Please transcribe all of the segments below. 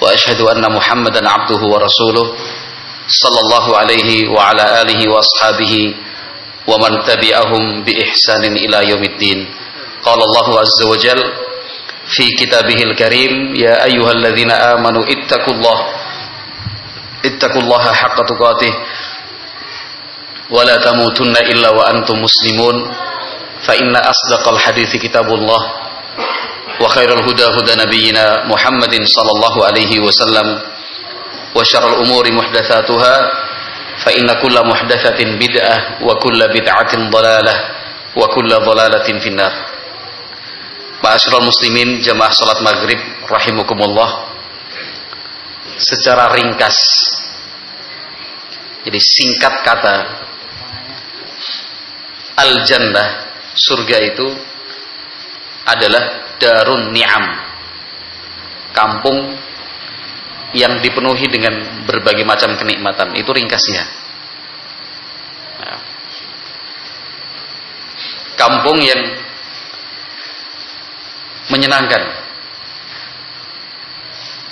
وأشهد أن محمدا عبده ورسوله صلى الله عليه وعلى آله وأصحابه ومن تبعهم بإحسان إلى يوم الدين. قال الله عز وجل في كتابه الكريم يا أيها الذين آمنوا اتقوا الله اتقوا الله حق تقاته ولا تموتن إلا وأنتم مسلمون. فإن أصدق الحديث كتاب الله. وخير الهدى هدى نبينا محمد صلى الله عليه وسلم وشر الأمور محدثاتها فإن كل محدثة بدعة وكل بدعة ضلالة وكل ضلالة في النار Ma'asyiral muslimin jamaah salat maghrib rahimakumullah Secara ringkas Jadi singkat kata Al-Jannah Surga itu Adalah Darun Ni'am. Kampung yang dipenuhi dengan berbagai macam kenikmatan. Itu ringkasnya. Nah. kampung yang menyenangkan.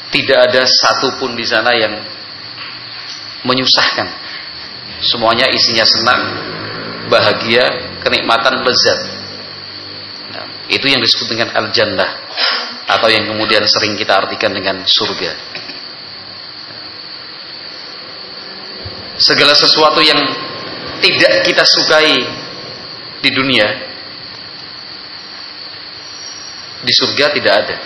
Tidak ada satupun di sana yang menyusahkan. Semuanya isinya senang bahagia kenikmatan lezat itu yang disebut dengan al-jannah atau yang kemudian sering kita artikan dengan surga. Segala sesuatu yang tidak kita sukai di dunia di surga tidak ada.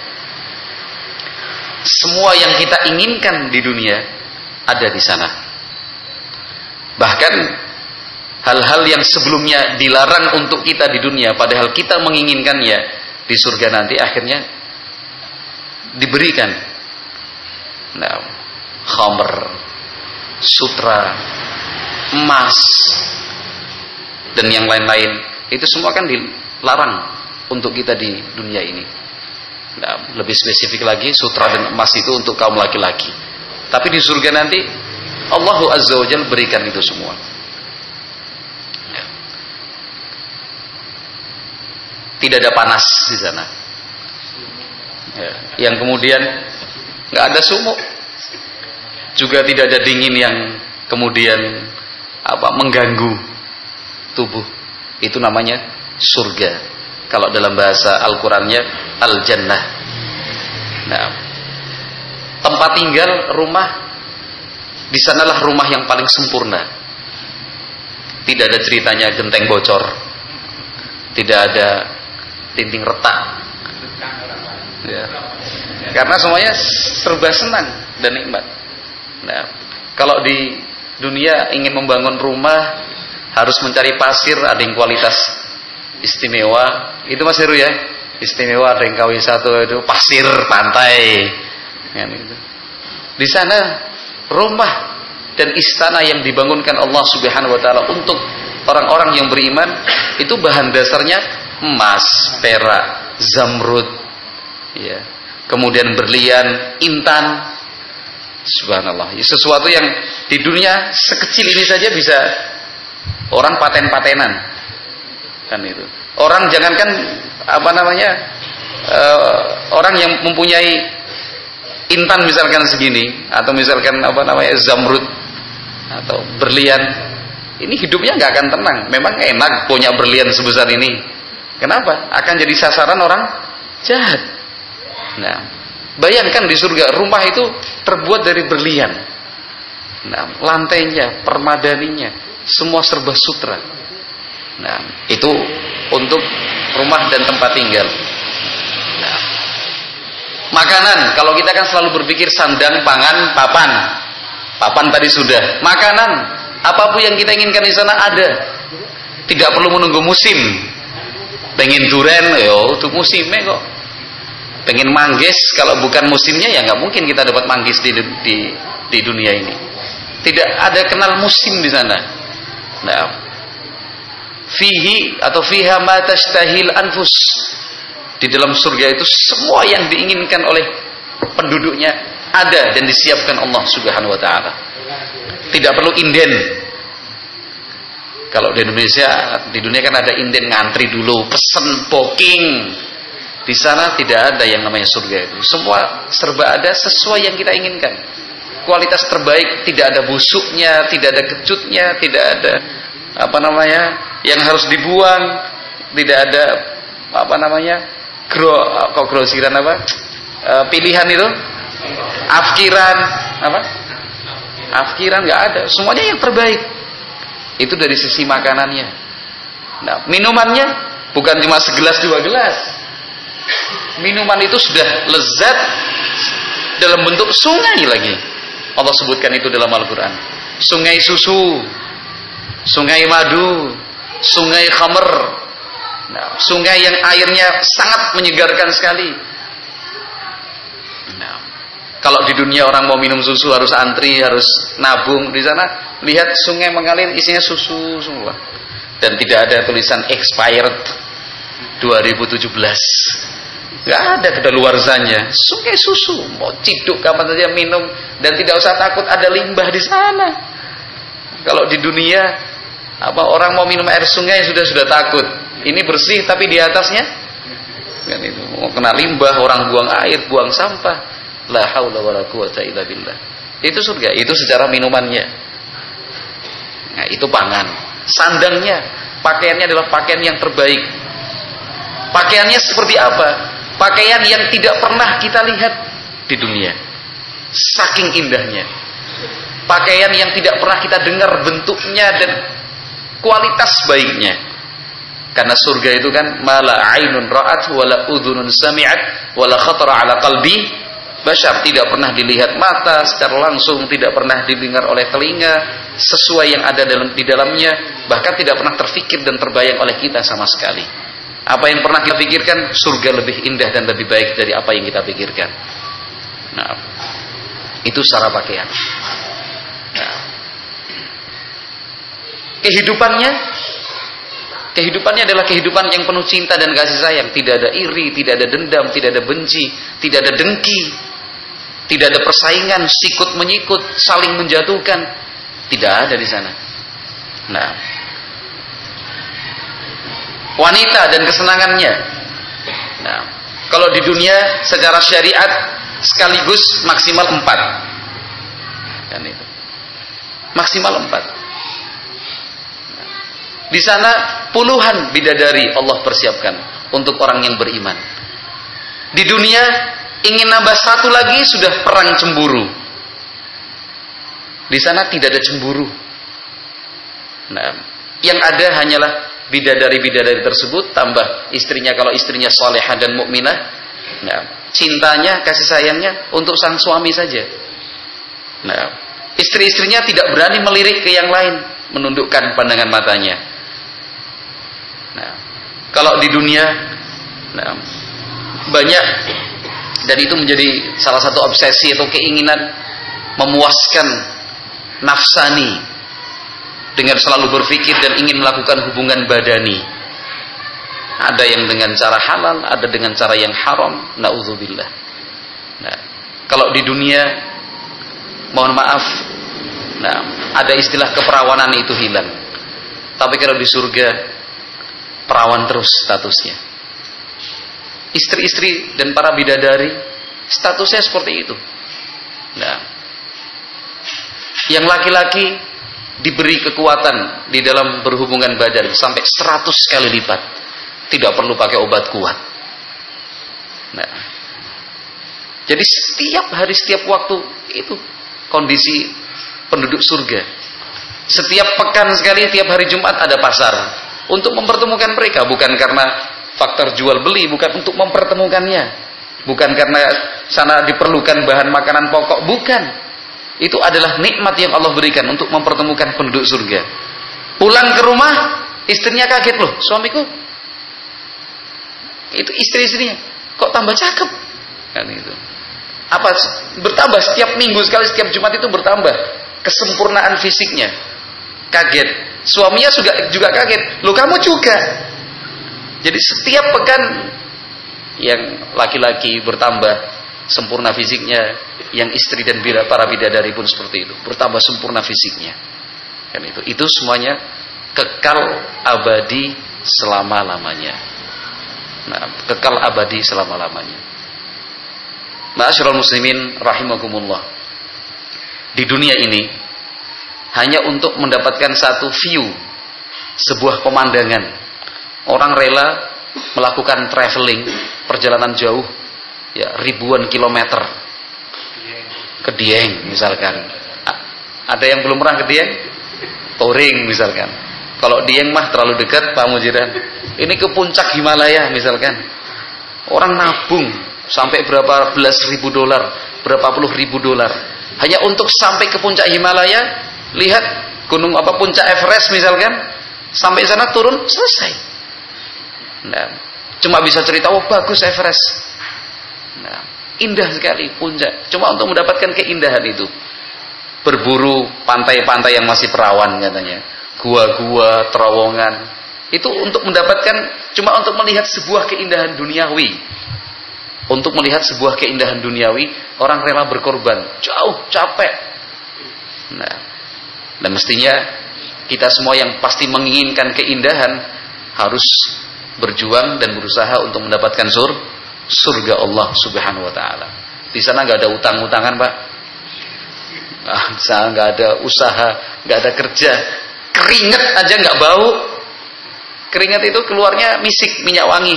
Semua yang kita inginkan di dunia ada di sana. Bahkan hal-hal yang sebelumnya dilarang untuk kita di dunia padahal kita menginginkannya di surga nanti akhirnya diberikan. Nah khamr sutra emas dan yang lain-lain itu semua kan dilarang untuk kita di dunia ini. Nah, lebih spesifik lagi sutra dan emas itu untuk kaum laki-laki. Tapi di surga nanti Allahu Azza wa Jalla berikan itu semua tidak ada panas di sana. Ya. Yang kemudian nggak ada sumuk, juga tidak ada dingin yang kemudian apa mengganggu tubuh. Itu namanya surga. Kalau dalam bahasa Al-Qur'annya al-jannah. Nah, tempat tinggal rumah di sanalah rumah yang paling sempurna. Tidak ada ceritanya genteng bocor. Tidak ada dinding retak. Ya. Karena semuanya serba senang dan nikmat. Nah, kalau di dunia ingin membangun rumah harus mencari pasir ada yang kualitas istimewa. Itu Mas Heru ya. Istimewa ada yang KW satu itu pasir pantai. Ya, gitu. Di sana rumah dan istana yang dibangunkan Allah Subhanahu wa taala untuk orang-orang yang beriman itu bahan dasarnya emas, perak, zamrud, ya. Kemudian berlian, intan. Subhanallah. Sesuatu yang di dunia sekecil ini saja bisa orang paten-patenan. Kan itu. Orang jangankan apa namanya? Uh, orang yang mempunyai intan misalkan segini atau misalkan apa namanya zamrud atau berlian ini hidupnya nggak akan tenang. Memang enak punya berlian sebesar ini, Kenapa? Akan jadi sasaran orang jahat. Nah, bayangkan di surga rumah itu terbuat dari berlian. Nah, lantainya, permadaninya, semua serba sutra. Nah, itu untuk rumah dan tempat tinggal. Nah, makanan, kalau kita kan selalu berpikir sandang, pangan, papan. Papan tadi sudah. Makanan, apa pun yang kita inginkan di sana ada. Tidak perlu menunggu musim pengen duren yo itu musimnya kok pengen manggis kalau bukan musimnya ya nggak mungkin kita dapat manggis di, di di dunia ini. Tidak ada kenal musim di sana. Nah, fihi atau fiha ma tashtahil anfus. Di dalam surga itu semua yang diinginkan oleh penduduknya ada dan disiapkan Allah Subhanahu wa taala. Tidak perlu inden. Kalau di Indonesia, di dunia kan ada inden ngantri dulu, pesen booking. Di sana tidak ada yang namanya surga itu. Semua serba ada sesuai yang kita inginkan. Kualitas terbaik, tidak ada busuknya, tidak ada kecutnya, tidak ada apa namanya yang harus dibuang, tidak ada apa namanya gro kok grosiran apa? E, pilihan itu? Afkiran. Apa? Afkiran nggak ada. Semuanya yang terbaik itu dari sisi makanannya nah minumannya bukan cuma segelas dua gelas minuman itu sudah lezat dalam bentuk sungai lagi. Allah sebutkan itu dalam Al-Quran. Sungai susu, sungai madu, sungai khamer, nah, sungai yang airnya sangat menyegarkan sekali. Nah, kalau di dunia orang mau minum susu harus antri, harus nabung. Di sana lihat sungai mengalir isinya susu semua. Dan tidak ada tulisan expired 2017 Gak ada kedaluarsanya. Sungai susu, mau ciduk kapan saja minum dan tidak usah takut ada limbah di sana. Kalau di dunia apa orang mau minum air sungai sudah sudah takut. Ini bersih tapi di atasnya kan itu mau kena limbah, orang buang air, buang sampah. La haula wala quwata. Itu surga, itu secara minumannya. Nah, itu pangan. Sandangnya, pakaiannya adalah pakaian yang terbaik. Pakaiannya seperti apa? Pakaian yang tidak pernah kita lihat di dunia. Saking indahnya. Pakaian yang tidak pernah kita dengar bentuknya dan kualitas baiknya. Karena surga itu kan mala ainun ra'at wala udhunun sami'at wala khatara ala qalbi bashar tidak pernah dilihat mata secara langsung, tidak pernah didengar oleh telinga sesuai yang ada dalam di dalamnya, bahkan tidak pernah terfikir dan terbayang oleh kita sama sekali. Apa yang pernah kita pikirkan, surga lebih indah dan lebih baik dari apa yang kita pikirkan. Nah, itu secara pakaian. Nah. Kehidupannya, kehidupannya adalah kehidupan yang penuh cinta dan kasih sayang. Tidak ada iri, tidak ada dendam, tidak ada benci, tidak ada dengki, tidak ada persaingan, sikut menyikut, saling menjatuhkan. Tidak ada di sana. Nah, wanita dan kesenangannya. Nah, kalau di dunia secara syariat sekaligus maksimal empat, kan itu maksimal empat. Di sana puluhan bidadari Allah persiapkan untuk orang yang beriman. Di dunia ingin nambah satu lagi sudah perang cemburu. Di sana tidak ada cemburu. Nah, yang ada hanyalah bidadari-bidadari tersebut tambah istrinya kalau istrinya solehah dan mukminah nah, cintanya kasih sayangnya untuk sang suami saja nah istri-istrinya tidak berani melirik ke yang lain menundukkan pandangan matanya nah kalau di dunia nah, banyak dan itu menjadi salah satu obsesi atau keinginan memuaskan nafsani dengan selalu berpikir dan ingin melakukan hubungan badani. Ada yang dengan cara halal, ada dengan cara yang haram. Nauzubillah. Nah, kalau di dunia mohon maaf, nah, ada istilah keperawanan itu hilang. Tapi kalau di surga perawan terus statusnya. Istri-istri dan para bidadari statusnya seperti itu. Nah, yang laki-laki diberi kekuatan di dalam berhubungan badan sampai 100 kali lipat. Tidak perlu pakai obat kuat. Nah. Jadi setiap hari setiap waktu itu kondisi penduduk surga. Setiap pekan sekali tiap hari Jumat ada pasar untuk mempertemukan mereka bukan karena faktor jual beli, bukan untuk mempertemukannya. Bukan karena sana diperlukan bahan makanan pokok, bukan itu adalah nikmat yang Allah berikan untuk mempertemukan penduduk surga. Pulang ke rumah, istrinya kaget loh, suamiku. Itu istri-istrinya, kok tambah cakep? Kan itu. Apa bertambah setiap minggu sekali, setiap Jumat itu bertambah kesempurnaan fisiknya. Kaget. Suaminya juga juga kaget. Loh kamu juga. Jadi setiap pekan yang laki-laki bertambah sempurna fisiknya, yang istri dan para bidadari pun seperti itu, bertambah sempurna fisiknya. Kan itu. Itu semuanya kekal abadi selama-lamanya. Nah, kekal abadi selama-lamanya. Ma'asyiral muslimin rahimakumullah. Di dunia ini hanya untuk mendapatkan satu view sebuah pemandangan. Orang rela melakukan traveling, perjalanan jauh ya ribuan kilometer ke Dieng misalkan. Ada yang belum pernah ke Dieng? Touring misalkan. Kalau Dieng mah terlalu dekat Pak Mujiran. Ini ke puncak Himalaya misalkan. Orang nabung sampai berapa belas ribu dolar, berapa puluh ribu dolar. Hanya untuk sampai ke puncak Himalaya, lihat gunung apa puncak Everest misalkan, sampai sana turun selesai. Nah, cuma bisa cerita oh bagus Everest. Nah, indah sekali puncak. Cuma untuk mendapatkan keindahan itu. Berburu pantai-pantai yang masih perawan katanya. Gua-gua, terowongan. Itu untuk mendapatkan cuma untuk melihat sebuah keindahan duniawi untuk melihat sebuah keindahan duniawi, orang rela berkorban, jauh, capek. Nah, dan mestinya kita semua yang pasti menginginkan keindahan harus berjuang dan berusaha untuk mendapatkan sur surga Allah Subhanahu wa taala. Di sana nggak ada utang-utangan, Pak. Nah, di sana nggak ada usaha, nggak ada kerja. Keringat aja nggak bau. Keringat itu keluarnya misik minyak wangi.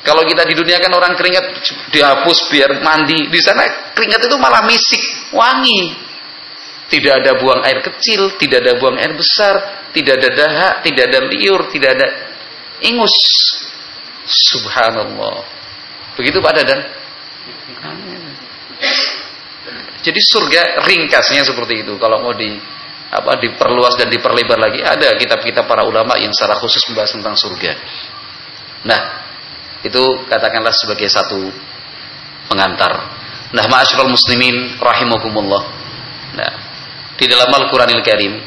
Kalau kita di dunia kan orang keringat dihapus biar mandi. Di sana keringat itu malah misik, wangi. Tidak ada buang air kecil, tidak ada buang air besar, tidak ada dahak, tidak ada liur, tidak ada ingus. Subhanallah. Begitu Pak Dadan? Jadi surga ringkasnya seperti itu. Kalau mau di apa diperluas dan diperlebar lagi ada kitab-kitab para ulama yang secara khusus membahas tentang surga. Nah, itu katakanlah sebagai satu pengantar. Nah, ma'asyiral muslimin rahimakumullah. Nah, di dalam Al-Qur'anil Karim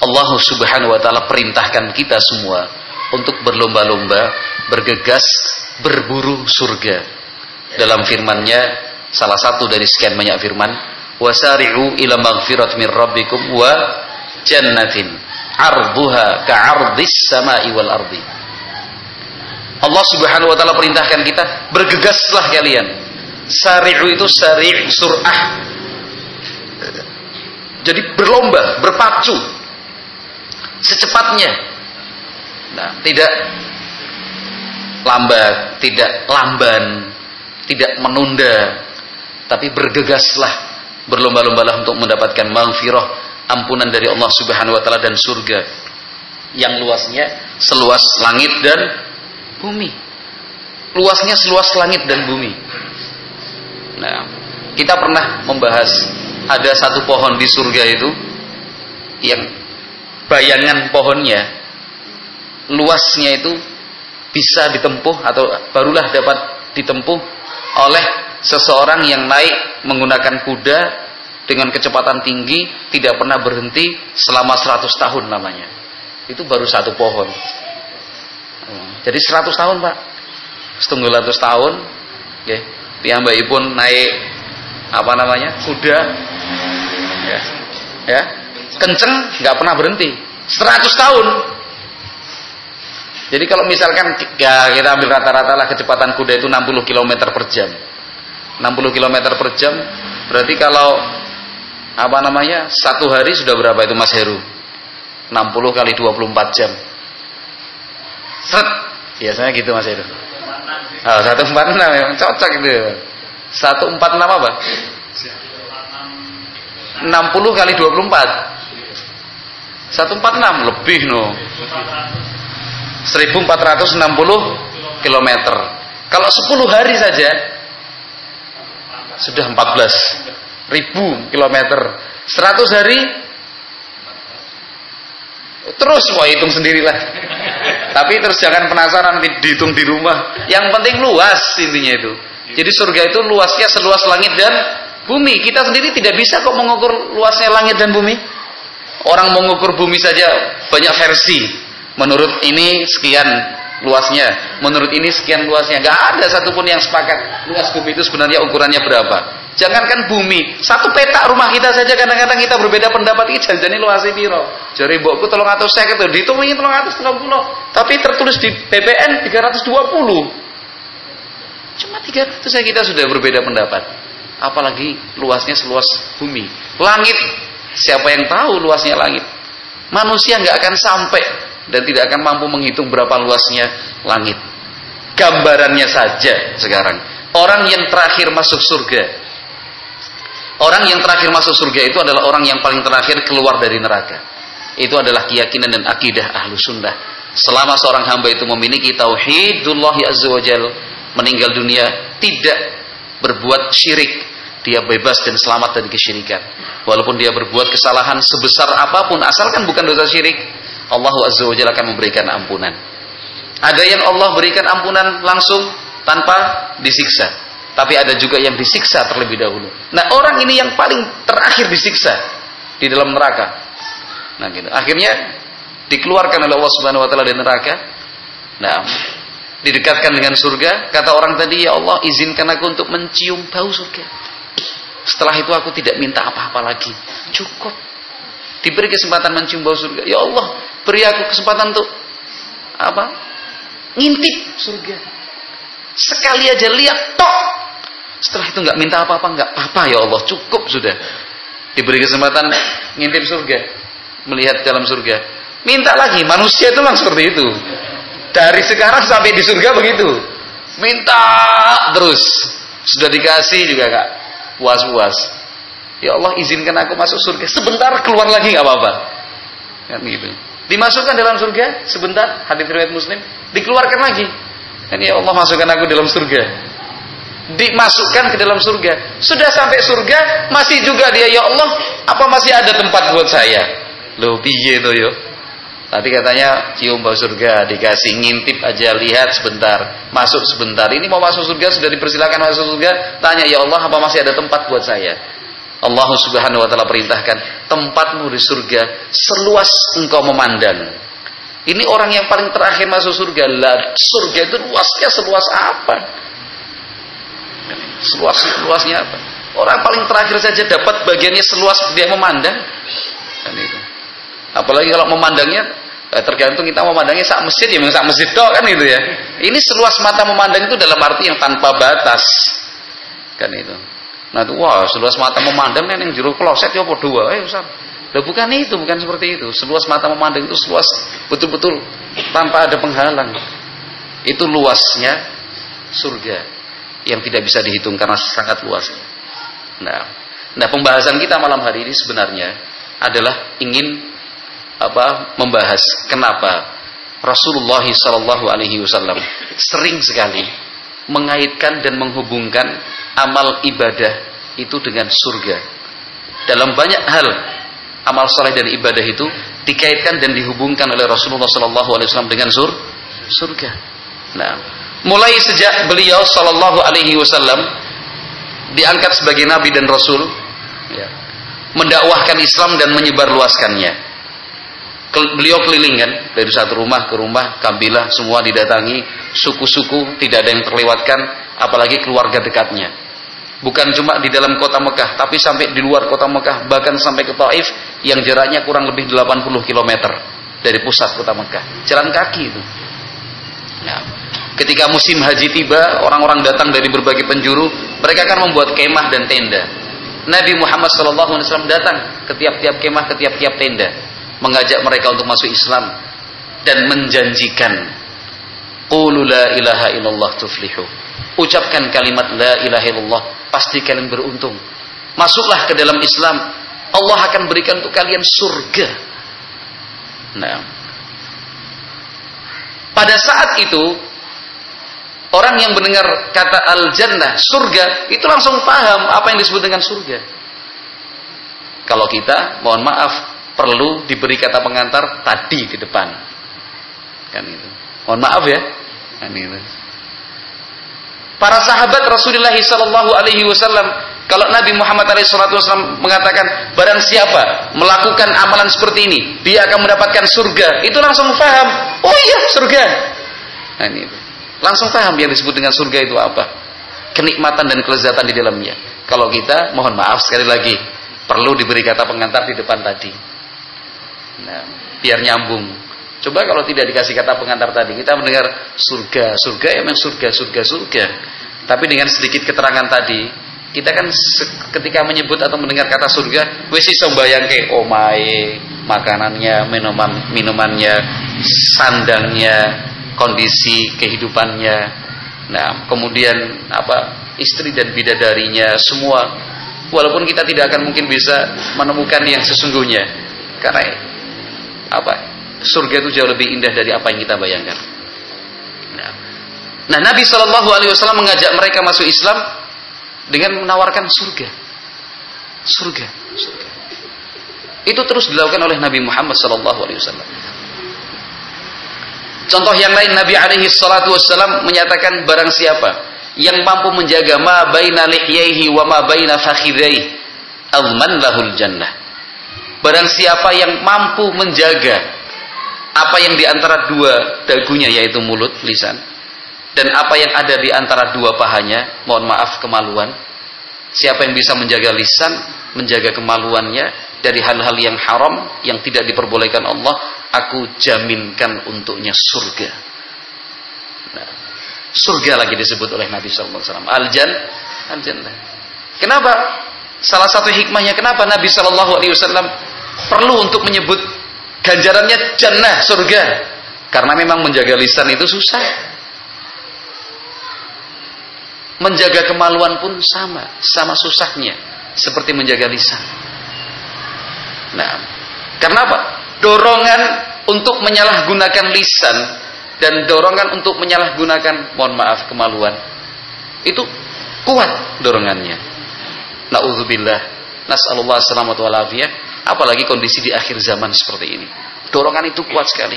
Allah Subhanahu wa taala perintahkan kita semua untuk berlomba-lomba, bergegas, berburu surga. Dalam firman-Nya salah satu dari sekian banyak firman, "Wasari'u ila maghfirat min rabbikum wa jannatin 'arduha ka'ardis sama'i wal ardi." Allah Subhanahu wa taala perintahkan kita, bergegaslah kalian. Sari'u itu sari' sur'ah. Jadi berlomba, berpacu secepatnya. Nah, tidak lambat, tidak lamban, tidak menunda, tapi bergegaslah, berlomba-lombalah untuk mendapatkan maghfirah, ampunan dari Allah Subhanahu wa taala dan surga yang luasnya seluas langit dan bumi. Luasnya seluas langit dan bumi. Nah, kita pernah membahas ada satu pohon di surga itu yang bayangan pohonnya luasnya itu bisa ditempuh atau barulah dapat ditempuh oleh seseorang yang naik menggunakan kuda dengan kecepatan tinggi tidak pernah berhenti selama 100 tahun namanya. Itu baru satu pohon. Jadi 100 tahun Pak. Setunggal ratus tahun. Ya. Piyambai pun naik apa namanya kuda. Ya. Ya. Kenceng nggak pernah berhenti. 100 tahun. Jadi kalau misalkan ya kita ambil rata-rata lah kecepatan kuda itu 60 km per jam. 60 km per jam berarti kalau apa namanya satu hari sudah berapa itu Mas Heru 60 kali 24 jam Seret Biasanya gitu Mas itu. Oh, 146 memang cocok itu. 146 apa? 60 kali 24. 146 lebih no. 1460 km. Kalau 10 hari saja sudah 14 ribu kilometer. 100 hari terus wah hitung sendirilah. Tapi terus jangan penasaran dihitung di rumah. Yang penting luas intinya itu. Jadi surga itu luasnya seluas langit dan Bumi kita sendiri tidak bisa kok mengukur luasnya langit dan bumi. Orang mengukur bumi saja banyak versi. Menurut ini sekian luasnya, menurut ini sekian luasnya. Gak ada satupun yang sepakat luas bumi itu sebenarnya ukurannya berapa. Jangankan bumi, satu petak rumah kita saja kadang-kadang kita berbeda pendapat ini janjani luasnya piro. Jari mbokku tolong atus saya gitu, dihitungin tolong pulau. Tapi tertulis di PPN 320. Cuma 300 saja kita sudah berbeda pendapat apalagi luasnya seluas bumi. Langit, siapa yang tahu luasnya langit? Manusia nggak akan sampai dan tidak akan mampu menghitung berapa luasnya langit. Gambarannya saja sekarang. Orang yang terakhir masuk surga. Orang yang terakhir masuk surga itu adalah orang yang paling terakhir keluar dari neraka. Itu adalah keyakinan dan akidah ahlu sunnah. Selama seorang hamba itu memiliki tauhidullah azza wajal meninggal dunia tidak berbuat syirik, dia bebas dan selamat dari kesyirikan. Walaupun dia berbuat kesalahan sebesar apa pun, asalkan bukan dosa syirik, Allah Azza wa Jalla akan memberikan ampunan. Ada yang Allah berikan ampunan langsung tanpa disiksa. Tapi ada juga yang disiksa terlebih dahulu. Nah orang ini yang paling terakhir disiksa di dalam neraka. Nah gitu. Akhirnya dikeluarkan oleh Allah Subhanahu Wa Taala dari neraka. Nah didekatkan dengan surga, kata orang tadi, ya Allah izinkan aku untuk mencium bau surga. Setelah itu aku tidak minta apa-apa lagi. Cukup. Diberi kesempatan mencium bau surga. Ya Allah, beri aku kesempatan untuk apa? Ngintip surga. Sekali aja lihat tok. Setelah itu nggak minta apa-apa, nggak apa-apa ya Allah, cukup sudah. Diberi kesempatan ngintip surga, melihat dalam surga. Minta lagi, manusia itu memang seperti itu. Dari sekarang sampai di surga begitu. Minta terus. Sudah dikasih juga kak. Puas-puas. Ya Allah izinkan aku masuk surga. Sebentar keluar lagi nggak apa-apa. Kan gitu. Dimasukkan dalam surga sebentar. Hadis riwayat Muslim. Dikeluarkan lagi. Dan ya Allah masukkan aku dalam surga. Dimasukkan ke dalam surga. Sudah sampai surga masih juga dia ya Allah. Apa masih ada tempat buat saya? Loh piye to yo? Tadi katanya cium bau surga, dikasih ngintip aja lihat sebentar, masuk sebentar. Ini mau masuk surga sudah dipersilakan masuk surga. Tanya ya Allah apa masih ada tempat buat saya? Allah Subhanahu wa taala perintahkan, tempatmu di surga seluas engkau memandang. Ini orang yang paling terakhir masuk surga. Lah, surga itu luasnya seluas apa? Seluas luasnya apa? Orang paling terakhir saja dapat bagiannya seluas dia memandang. Kan itu. Apalagi kalau memandangnya Eh, tergantung kita memandangnya sak masjid ya sak masjid dok kan itu ya. Ini seluas mata memandang itu dalam arti yang tanpa batas. Kan itu. Nah itu wah seluas mata memandang yang juru kloset ya apa dua. Eh Ustaz. Lah bukan itu, bukan seperti itu. Seluas mata memandang itu seluas betul-betul tanpa ada penghalang. Itu luasnya surga yang tidak bisa dihitung karena sangat luas. Nah, nah pembahasan kita malam hari ini sebenarnya adalah ingin apa membahas kenapa Rasulullah Wasallam sering sekali mengaitkan dan menghubungkan amal ibadah itu dengan surga. Dalam banyak hal amal soleh dan ibadah itu dikaitkan dan dihubungkan oleh Rasulullah Shallallahu Alaihi Wasallam dengan sur surga. Nah, mulai sejak beliau Shallallahu Alaihi Wasallam diangkat sebagai nabi dan rasul, ya, mendakwahkan Islam dan menyebarluaskannya beliau keliling kan dari satu rumah ke rumah kabilah semua didatangi suku-suku tidak ada yang terlewatkan apalagi keluarga dekatnya bukan cuma di dalam kota Mekah tapi sampai di luar kota Mekah bahkan sampai ke Taif yang jaraknya kurang lebih 80 km dari pusat kota Mekah. Jalan kaki itu. Nah, ketika musim haji tiba orang-orang datang dari berbagai penjuru mereka akan membuat kemah dan tenda. Nabi Muhammad SAW datang ke tiap-tiap kemah ke tiap-tiap tenda mengajak mereka untuk masuk Islam dan menjanjikan qulu la ilaha illallah tuflihu ucapkan kalimat la ilaha illallah pasti kalian beruntung masuklah ke dalam Islam Allah akan berikan untuk kalian surga nah pada saat itu orang yang mendengar kata al-jannah surga itu langsung paham apa yang disebut dengan surga kalau kita mohon maaf perlu diberi kata pengantar tadi di depan. Kan itu. Mohon maaf ya. Kan itu. Para sahabat Rasulullah sallallahu alaihi wasallam Kalau Nabi Muhammad SAW mengatakan barang siapa melakukan amalan seperti ini, dia akan mendapatkan surga. Itu langsung paham. Oh iya, surga. Nah, ini langsung paham yang disebut dengan surga itu apa. Kenikmatan dan kelezatan di dalamnya. Kalau kita, mohon maaf sekali lagi, perlu diberi kata pengantar di depan tadi. Nah, biar nyambung. Coba kalau tidak dikasih kata pengantar tadi, kita mendengar surga, surga ya memang surga, surga, surga. Tapi dengan sedikit keterangan tadi, kita kan ketika menyebut atau mendengar kata surga, wis iso bayangke omae, makanannya, minuman minumannya, sandangnya, kondisi kehidupannya. Nah, kemudian apa? istri dan bidadarinya semua walaupun kita tidak akan mungkin bisa menemukan yang sesungguhnya karena apa? surga itu jauh lebih indah dari apa yang kita bayangkan. Nah, nah Nabi Shallallahu alaihi wasallam mengajak mereka masuk Islam dengan menawarkan surga. Surga, surga. Itu terus dilakukan oleh Nabi Muhammad sallallahu alaihi wasallam. Contoh yang lain Nabi alaihi salatu wasallam menyatakan barang siapa yang mampu menjaga ma baina lihyaihi wa ma baina fakhidhaihi azman lahul jannah. Barang siapa yang mampu menjaga apa yang di antara dua dagunya yaitu mulut, lisan dan apa yang ada di antara dua pahanya, mohon maaf kemaluan. Siapa yang bisa menjaga lisan, menjaga kemaluannya dari hal-hal yang haram yang tidak diperbolehkan Allah, aku jaminkan untuknya surga. Nah, surga lagi disebut oleh Nabi SAW. Aljan, aljannah. Kenapa? Salah satu hikmahnya kenapa Nabi SAW perlu untuk menyebut ganjarannya jannah surga? Karena memang menjaga lisan itu susah. Menjaga kemaluan pun sama, sama susahnya seperti menjaga lisan. Nah, karena apa? Dorongan untuk menyalahgunakan lisan dan dorongan untuk menyalahgunakan, mohon maaf, kemaluan itu kuat dorongannya. Nauzubillah, nasallallahu selamat walafiat. Apalagi kondisi di akhir zaman seperti ini, dorongan itu kuat sekali.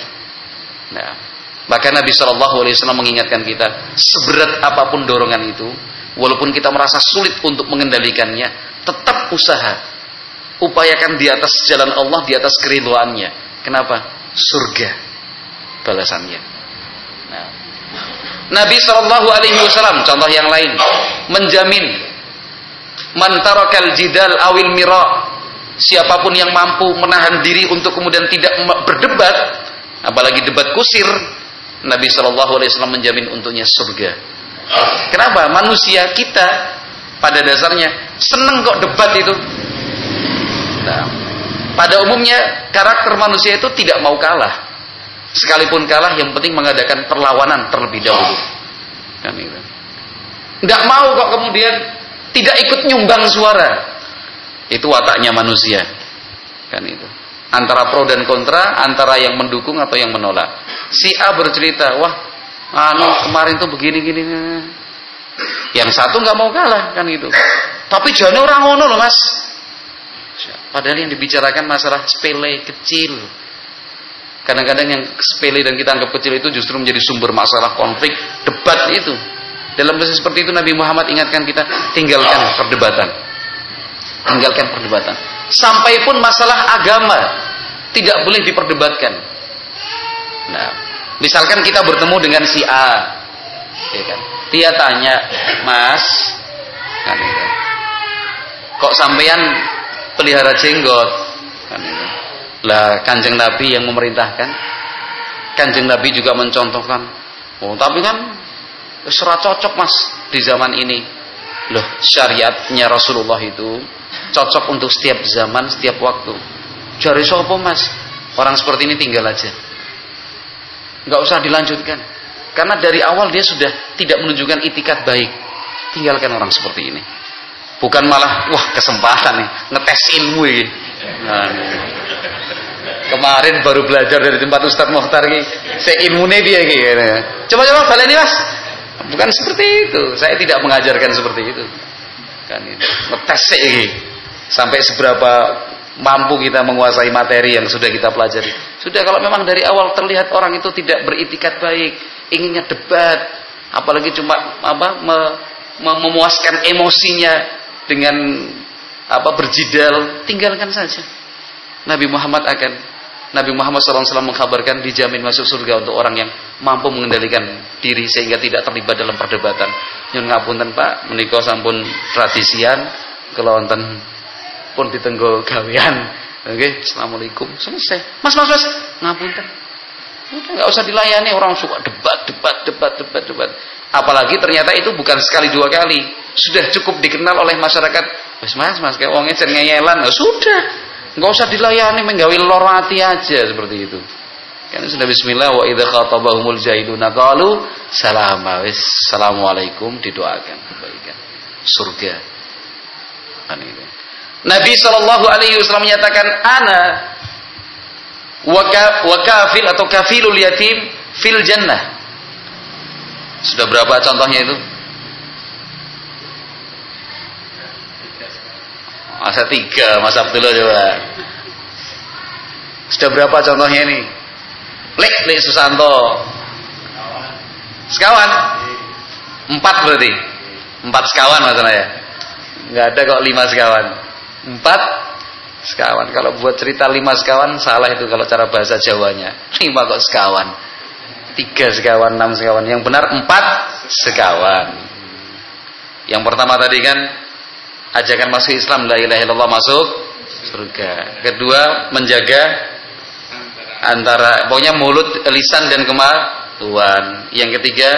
Nah, maka Nabi Shallallahu Alaihi Wasallam mengingatkan kita, seberat apa pun dorongan itu, walaupun kita merasa sulit untuk mengendalikannya, tetap usaha, upayakan di atas jalan Allah, di atas keriduannya. Kenapa? Surga balasannya. Nah. Nabi Shallallahu Alaihi Wasallam, contoh yang lain, menjamin mantarakal jidal awil mira siapa pun yang mampu menahan diri untuk kemudian tidak berdebat apalagi debat kusir Nabi Shallallahu Alaihi Wasallam menjamin untuknya surga. Kenapa? Manusia kita pada dasarnya seneng kok debat itu. Nah, pada umumnya karakter manusia itu tidak mau kalah. Sekalipun kalah, yang penting mengadakan perlawanan terlebih dahulu. Kan itu. Tidak mau kok kemudian tidak ikut nyumbang suara. Itu wataknya manusia. Kan itu antara pro dan kontra, antara yang mendukung atau yang menolak. Si A bercerita, wah, anu kemarin tuh begini gini. Yang satu nggak mau kalah kan itu. Tapi jangan orang ngono loh mas. Padahal yang dibicarakan masalah sepele kecil. Kadang-kadang yang sepele dan kita anggap kecil itu justru menjadi sumber masalah konflik, debat itu. Dalam posisi seperti itu Nabi Muhammad ingatkan kita tinggalkan perdebatan. Tinggalkan perdebatan sampai pun masalah agama tidak boleh diperdebatkan. Nah, misalkan kita bertemu dengan si A, ya kan? Dia tanya, Mas, kan itu. Kok sampean pelihara jenggot? Kan itu. Lah kanjeng Nabi yang memerintahkan. Kanjeng Nabi juga mencontohkan. Oh, tapi kan serat cocok mas di zaman ini. Loh, syariatnya Rasulullah itu cocok untuk setiap zaman, setiap waktu. Jari sopo mas, orang seperti ini tinggal aja. Nggak usah dilanjutkan. Karena dari awal dia sudah tidak menunjukkan itikat baik. Tinggalkan orang seperti ini. Bukan malah, wah kesempatan nih, ngetes ilmu ini. Nah, kemarin baru belajar dari tempat Ustadz Mohtar ini. Saya ilmunya dia gitu. Coba-coba balik ini mas. Bukan seperti itu. Saya tidak mengajarkan seperti itu. Kan itu. Ngetes ini sampai seberapa mampu kita menguasai materi yang sudah kita pelajari. Sudah kalau memang dari awal terlihat orang itu tidak beritikat baik, inginnya debat, apalagi cuma apa me, me, memuaskan emosinya, dengan apa berjidal, tinggalkan saja. Nabi Muhammad akan Nabi Muhammad SAW mengkabarkan dijamin masuk surga untuk orang yang mampu mengendalikan diri sehingga tidak terlibat dalam perdebatan. Nyun ngapunten Pak, menikah sampun tradisian kalau wonten pun ditenggo gawean. Oke, assalamualaikum. Selesai. Mas, mas, mas, ngapunten. Udah nggak usah dilayani orang suka debat, debat, debat, debat, debat. Apalagi ternyata itu bukan sekali dua kali. Sudah cukup dikenal oleh masyarakat. Mas, mas, mas, kayak wongnya cengeyelan. Nah, sudah Enggak usah dilayani menggawi lor hati aja seperti itu. Kan sudah bismillah wa idza khatabahumul jahiluna qalu salama wis assalamualaikum didoakan kebaikan surga. Kan itu. Nabi sallallahu alaihi wasallam menyatakan ana wa kafil atau kafilul yatim fil jannah. Sudah berapa contohnya itu? Masa tiga, Mas Abdullah coba. Sudah berapa contohnya ini? Lek, Lek Susanto. Sekawan? Empat berarti? Empat sekawan masalahnya. Enggak ada kok lima sekawan. Empat sekawan. Kalau buat cerita lima sekawan salah itu kalau cara bahasa Jawanya. Lima kok sekawan. Tiga sekawan, enam sekawan. Yang benar empat sekawan. Yang pertama tadi kan ajakan masuk Islam la ilaha illallah masuk surga. Kedua, menjaga antara pokoknya mulut, lisan dan kemaluan. Yang ketiga,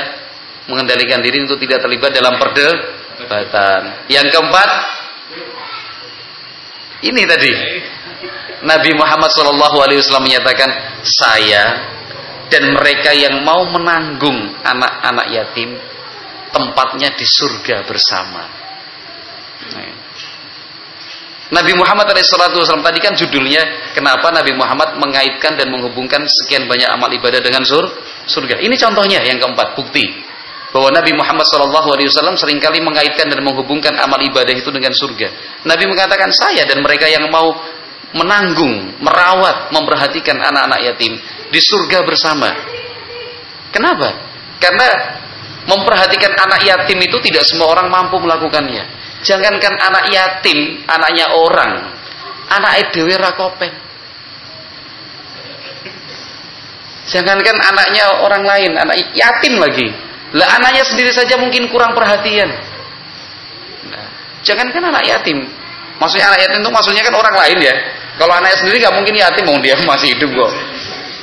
mengendalikan diri untuk tidak terlibat dalam perdebatan. Yang keempat, ini tadi Nabi Muhammad SAW menyatakan saya dan mereka yang mau menanggung anak-anak yatim tempatnya di surga bersama. Nabi Muhammad SAW tadi kan judulnya kenapa Nabi Muhammad mengaitkan dan menghubungkan sekian banyak amal ibadah dengan sur surga. Ini contohnya yang keempat bukti bahwa Nabi Muhammad SAW sering kali mengaitkan dan menghubungkan amal ibadah itu dengan surga. Nabi mengatakan saya dan mereka yang mau menanggung, merawat, memperhatikan anak-anak yatim di surga bersama. Kenapa? Karena memperhatikan anak yatim itu tidak semua orang mampu melakukannya. Jangankan anak yatim, anaknya orang, anak dhewe rakopen. Jangankan anaknya orang lain, anak yatim lagi. Lah anaknya sendiri saja mungkin kurang perhatian. Nah, jangankan anak yatim. Maksudnya anak yatim itu maksudnya kan orang lain ya. Kalau anaknya sendiri nggak mungkin yatim, mau dia masih hidup kok.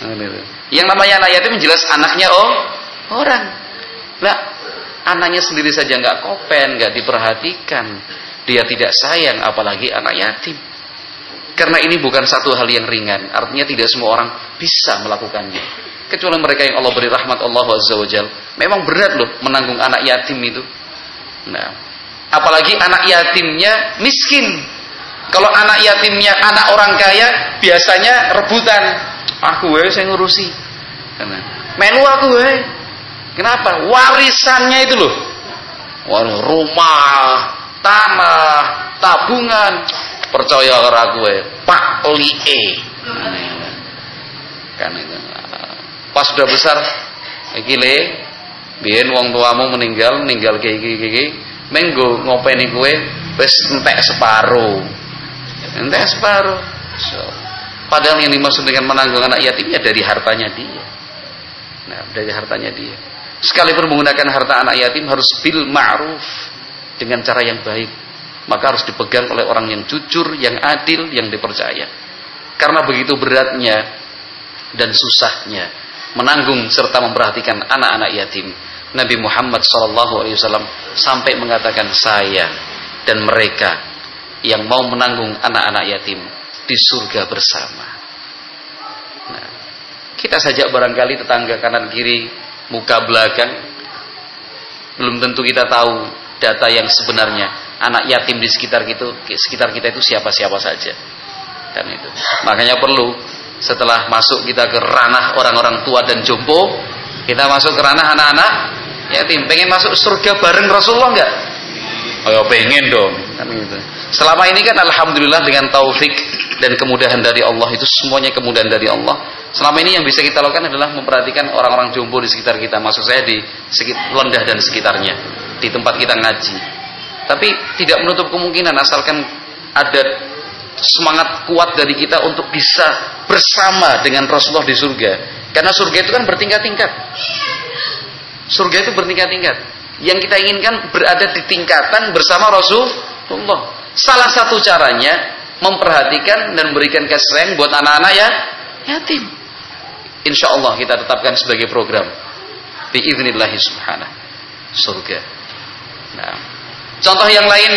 Nah, gitu. Yang namanya anak yatim jelas anaknya oh orang. Lah Anaknya sendiri saja nggak kopen, nggak diperhatikan. Dia tidak sayang, apalagi anak yatim. Karena ini bukan satu hal yang ringan. Artinya tidak semua orang bisa melakukannya. Kecuali mereka yang Allah beri rahmat Allah Azza wa Jal. Memang berat loh menanggung anak yatim itu. Nah, apalagi anak yatimnya miskin. Kalau anak yatimnya anak orang kaya, biasanya rebutan. Aku weh saya ngurusi. Melu aku weh. Kenapa? Warisannya itu loh. Rumah, tanah, tabungan. Percaya karo aku Pak Lie. Kan itu. Pas sudah besar iki le biyen wong tuamu meninggal, meninggal kayak gini gini menggo ngopeni kowe wis entek separo. Entek separo. So, padahal yang dimaksud dengan menanggung anak yatimnya dari hartanya dia. Nah, dari hartanya dia. Sekalipun menggunakan harta anak yatim harus bil ma'ruf dengan cara yang baik. Maka harus dipegang oleh orang yang jujur, yang adil, yang dipercaya. Karena begitu beratnya dan susahnya menanggung serta memperhatikan anak-anak yatim. Nabi Muhammad SAW sampai mengatakan saya dan mereka yang mau menanggung anak-anak yatim di surga bersama. Nah, kita saja barangkali tetangga kanan kiri muka belakang belum tentu kita tahu data yang sebenarnya anak yatim di sekitar kita sekitar kita itu siapa-siapa saja kan itu makanya perlu setelah masuk kita ke ranah orang-orang tua dan jompo kita masuk ke ranah anak-anak yatim pengen masuk surga bareng Rasulullah enggak oh pengen dong kan gitu selama ini kan alhamdulillah dengan taufik dan kemudahan dari Allah itu semuanya kemudahan dari Allah Selama ini yang bisa kita lakukan adalah memperhatikan orang-orang jompo di sekitar kita. Maksud saya di sekitar Lendah dan sekitarnya. Di tempat kita ngaji. Tapi tidak menutup kemungkinan asalkan ada semangat kuat dari kita untuk bisa bersama dengan Rasulullah di surga. Karena surga itu kan bertingkat-tingkat. Surga itu bertingkat-tingkat. Yang kita inginkan berada di tingkatan bersama Rasulullah. Salah satu caranya memperhatikan dan memberikan kasih buat anak-anak ya yatim. Insya Allah kita tetapkan sebagai program. Biiznillahi subhanahu. Surga. Nah. Contoh yang lain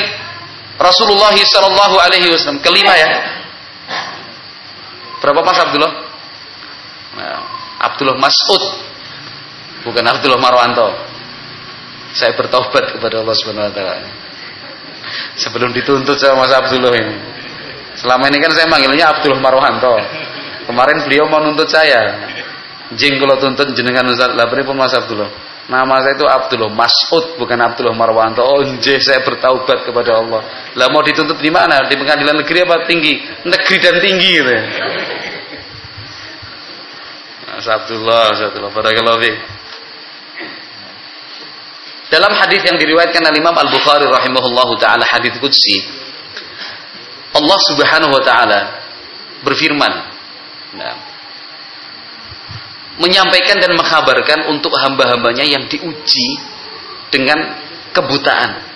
Rasulullah Shallallahu Alaihi Wasallam kelima ya. Berapa Mas Abdullah? Nah, Abdullah Mas'ud, bukan Abdullah Marwanto. Saya bertobat kepada Allah Subhanahu Wa Taala. Sebelum dituntut sama Mas Abdullah ini. Selama ini kan saya manggilnya Abdullah Marwanto. Kemarin beliau mau nuntut saya. Jing kalau tuntut jenengan Ustaz, lah pun Mas Abdullah. Nama saya itu Abdullah Mas'ud bukan Abdullah Marwanto. Oh, nje saya bertaubat kepada Allah. Lah mau dituntut di mana? Di pengadilan negeri apa tinggi? Negeri dan tinggi gitu. Mas Abdullah, Mas Abdullah, barakallahu. Dalam hadis yang diriwayatkan oleh Imam Al-Bukhari rahimahullahu taala hadis qudsi Allah Subhanahu wa taala berfirman nah, menyampaikan dan mengkabarkan untuk hamba-hambanya yang diuji dengan kebutaan.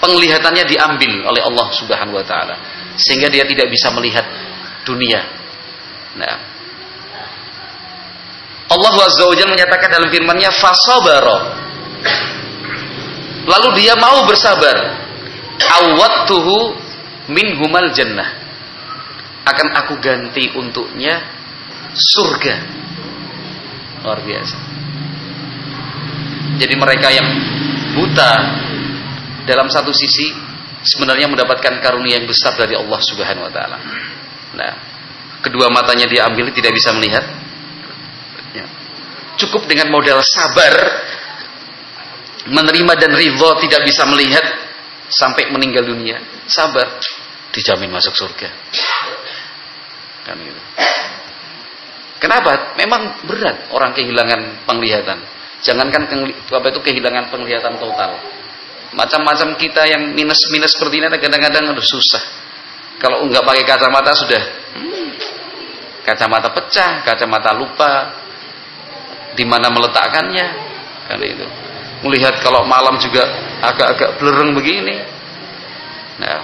Penglihatannya diambil oleh Allah Subhanahu wa taala sehingga dia tidak bisa melihat dunia. Nah, Allah Azza wa menyatakan dalam firman-Nya fasabara. Lalu dia mau bersabar. Awwattuhu minhumal jannah. Akan aku ganti untuknya surga. Luar biasa. Jadi mereka yang buta dalam satu sisi sebenarnya mendapatkan karunia yang besar dari Allah Subhanahu wa taala. Nah, kedua matanya dia ambil tidak bisa melihat. Ya. Cukup dengan modal sabar menerima dan ridho tidak bisa melihat sampai meninggal dunia. Sabar dijamin masuk surga. Kan gitu. Kenapa? Memang berat orang kehilangan penglihatan. Jangankan apa itu kehilangan penglihatan total. Macam-macam kita yang minus-minus seperti ini kadang-kadang aduh susah. Kalau enggak pakai kacamata sudah hmm, kacamata pecah, kacamata lupa di mana meletakkannya. Kan itu. Melihat kalau malam juga agak-agak blereng begini. Nah,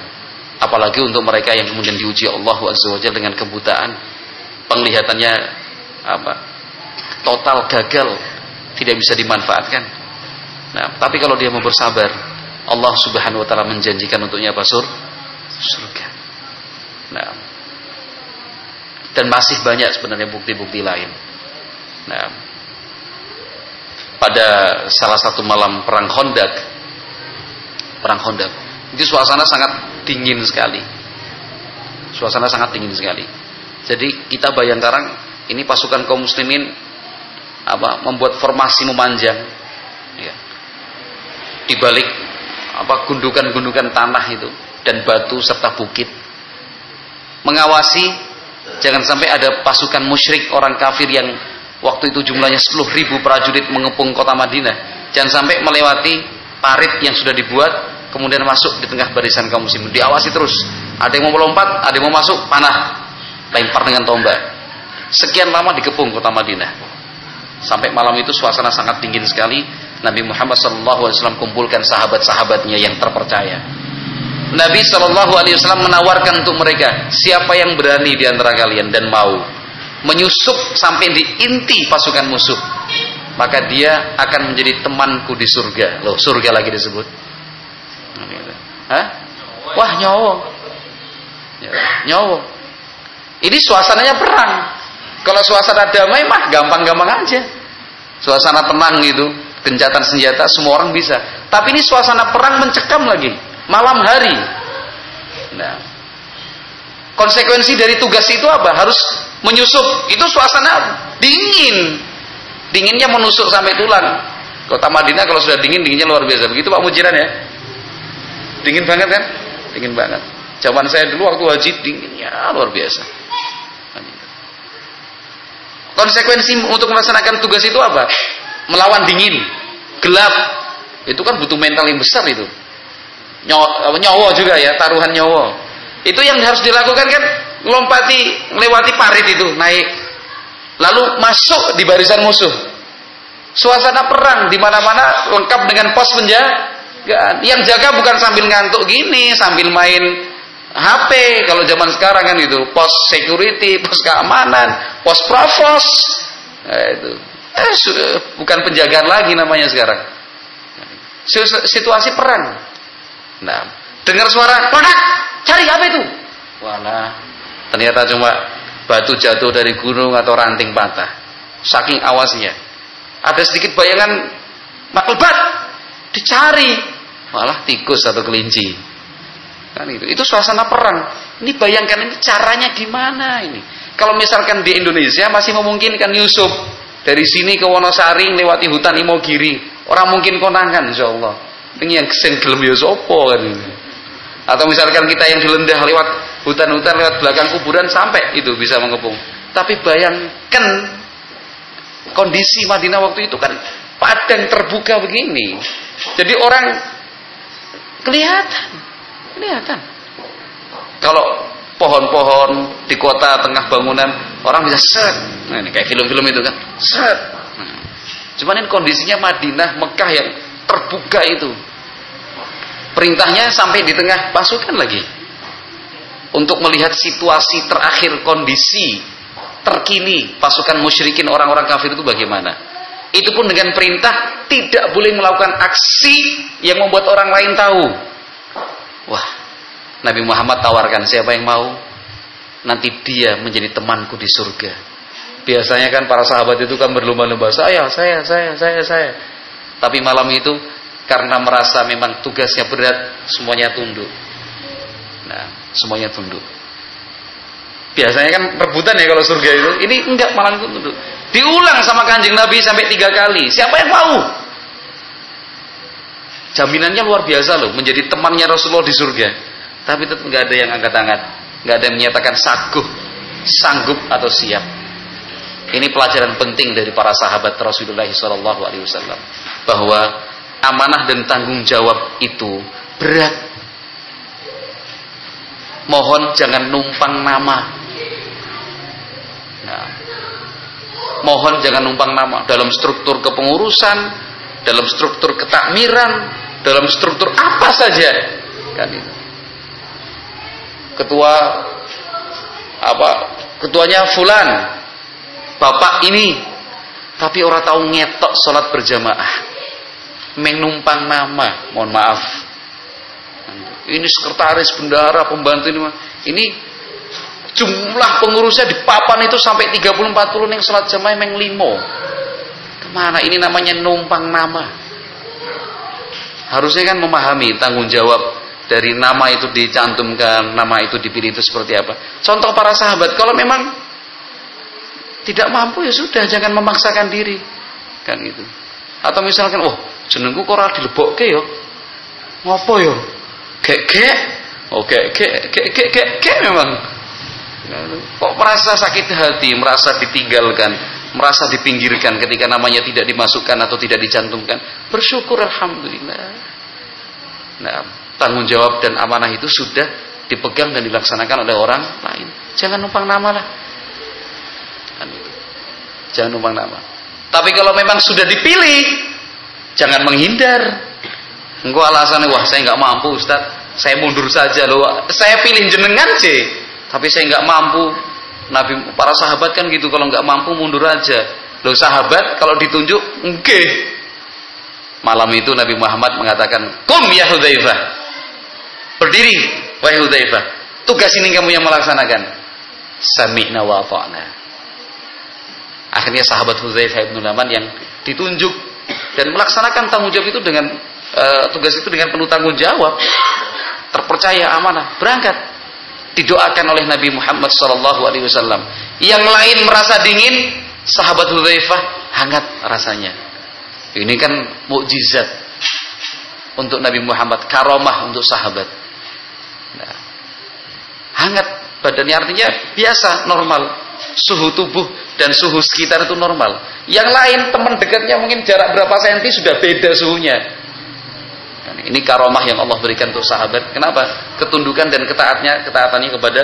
apalagi untuk mereka yang kemudian diuji Allah Azza dengan kebutaan, penglihatannya apa total gagal tidak bisa dimanfaatkan. Nah, tapi kalau dia mau bersabar, Allah Subhanahu wa taala menjanjikan untuknya apa? Sur? Surga. Nah, dan masih banyak sebenarnya bukti-bukti lain. Nah, pada salah satu malam perang Hondak, perang Hondak, itu suasana sangat dingin sekali. Suasana sangat dingin sekali. Jadi kita bayangkan ini pasukan kaum muslimin apa membuat formasi memanjang. Ya. di balik apa gundukan-gundukan tanah itu dan batu serta bukit. Mengawasi jangan sampai ada pasukan musyrik orang kafir yang waktu itu jumlahnya 10 ribu prajurit mengepung kota Madinah. Jangan sampai melewati parit yang sudah dibuat kemudian masuk di tengah barisan kaum muslimin. Diawasi terus. Ada yang mau melompat ada yang mau masuk panah. Lempar dengan tombak Sekian lama dikepung kota Madinah. Sampai malam itu suasana sangat dingin sekali. Nabi Muhammad SAW kumpulkan sahabat-sahabatnya yang terpercaya. Nabi SAW menawarkan untuk mereka, siapa yang berani di antara kalian dan mau menyusup sampai di inti pasukan musuh, maka dia akan menjadi temanku di surga. Loh, surga lagi disebut. Hah? Wah, nyawa. Ya, nyawa. Ini suasananya perang. Kalau suasana damai mah gampang-gampang aja. Suasana tenang gitu, gencatan senjata semua orang bisa. Tapi ini suasana perang mencekam lagi, malam hari. Nah, konsekuensi dari tugas itu apa? Harus menyusup. Itu suasana dingin. Dinginnya menusuk sampai tulang. Kota Madinah kalau sudah dingin, dinginnya luar biasa. Begitu Pak Mujiran ya? Dingin banget kan? Dingin banget. Zaman saya dulu waktu haji dinginnya luar biasa. Konsekuensi untuk melaksanakan tugas itu apa? Melawan dingin, gelap, Itu kan butuh mental yang besar itu. Nyawa, nyawa juga ya, taruhan nyawa. Itu yang harus dilakukan kan lompati, melewati parit itu, naik. Lalu masuk di barisan musuh. Suasana perang di mana-mana lengkap dengan pos penjagaan. Yang jaga bukan sambil ngantuk gini, sambil main HP kalau zaman sekarang kan itu pos security, pos keamanan, pos provos. Nah, itu. Eh, bukan penjagaan lagi namanya sekarang. Situasi perang. Nah, dengar suara, "Produk, cari apa itu?" Wala, ternyata cuma batu jatuh dari gunung atau ranting patah. Saking awasnya. Ada sedikit bayangan maklebat, dicari. Malah tikus atau kelinci. Kan itu. Itu suasana perang. Ini bayangkan ini caranya gimana ini. Kalau misalkan di Indonesia masih memungkinkan Yusuf dari sini ke Wonosari lewati hutan Imogiri, orang mungkin konangan insya Allah. Ini yang kesen gelem ya kan ini. Atau misalkan kita yang dilendah lewat hutan-hutan lewat belakang kuburan sampai itu bisa mengepung. Tapi bayangkan kondisi Madinah waktu itu kan padang terbuka begini. Jadi orang kelihatan Kelihatan. Kalau pohon-pohon di kota tengah bangunan orang bisa set. Nah, ini kayak film-film itu kan. Set. Nah. Cuman ini kondisinya Madinah, Mekah yang terbuka itu. Perintahnya sampai di tengah pasukan lagi. Untuk melihat situasi terakhir kondisi terkini pasukan musyrikin orang-orang kafir itu bagaimana. Itu pun dengan perintah tidak boleh melakukan aksi yang membuat orang lain tahu. Nabi Muhammad tawarkan siapa yang mau, nanti dia menjadi temanku di surga. Biasanya kan para sahabat itu kan berlomba-lomba, saya, saya, saya, saya, saya. Tapi malam itu karena merasa memang tugasnya berat, semuanya tunduk. Nah, semuanya tunduk. Biasanya kan rebutan ya kalau surga itu. Ini enggak malam itu tunduk. Diulang sama kanjeng Nabi sampai tiga kali. Siapa yang mau? Jaminannya luar biasa loh, menjadi temannya Rasulullah di surga. Tapi tetap nggak ada yang angkat tangan, nggak ada yang menyatakan saguh, sanggup atau siap. Ini pelajaran penting dari para sahabat Rasulullah Wasallam bahwa amanah dan tanggung jawab itu berat. Mohon jangan numpang nama. Nah, mohon jangan numpang nama dalam struktur kepengurusan, dalam struktur ketakmiran, dalam struktur apa saja kan itu. Ketua apa? Ketuanya fulan. Bapak ini tapi orang tahu ngetok sholat berjamaah. Menumpang nama, mohon maaf. Ini sekretaris, bendara, pembantu ini ini jumlah pengurusnya di papan itu sampai 30 40 yang sholat jamaah meng limo. Ke mana ini namanya numpang nama? Harusnya kan memahami tanggung jawab dari nama itu dicantumkan, nama itu dipilih itu seperti apa. Contoh para sahabat, kalau memang tidak mampu ya sudah, jangan memaksakan diri. Kan itu. Atau misalkan, oh jenengku kok ora dilebokke ya. Ngopo ya? Gek-gek. Oh gek-gek, gek-gek, gek-gek memang. Kok merasa sakit hati, merasa ditinggalkan, merasa dipinggirkan ketika namanya tidak dimasukkan atau tidak dicantumkan. Bersyukur alhamdulillah. Nah, tanggung jawab dan amanah itu sudah dipegang dan dilaksanakan oleh orang lain. Jangan numpang nama lah. Kan. Jangan numpang nama. Tapi kalau memang sudah dipilih, jangan menghindar. Engkau alasannya, wah saya nggak mampu Ustaz, saya mundur saja loh. Saya pilih jenengan sih tapi saya nggak mampu. Nabi para sahabat kan gitu kalau nggak mampu mundur aja. Loh sahabat kalau ditunjuk enggak. Malam itu Nabi Muhammad mengatakan, "Kum ya Hudzaifah." Berdiri, wahai Hudzaifah. Tugas ini kamu yang melaksanakan. Sami'na wa ta'na. Akhirnya sahabat Hudzaifah bin Yaman yang ditunjuk dan melaksanakan tanggung jawab itu dengan uh, tugas itu dengan penuh tanggung jawab, terpercaya amanah, berangkat didoakan oleh Nabi Muhammad sallallahu alaihi wasallam. Yang lain merasa dingin, sahabat Hudzaifah hangat rasanya. Ini kan mukjizat untuk Nabi Muhammad, karomah untuk sahabat. Hangat badannya artinya biasa, normal. Suhu tubuh dan suhu sekitar itu normal. Yang lain teman dekatnya mungkin jarak berapa senti sudah beda suhunya. Ini karomah yang Allah berikan untuk sahabat. Kenapa? Ketundukan dan ketaatnya, ketaatannya kepada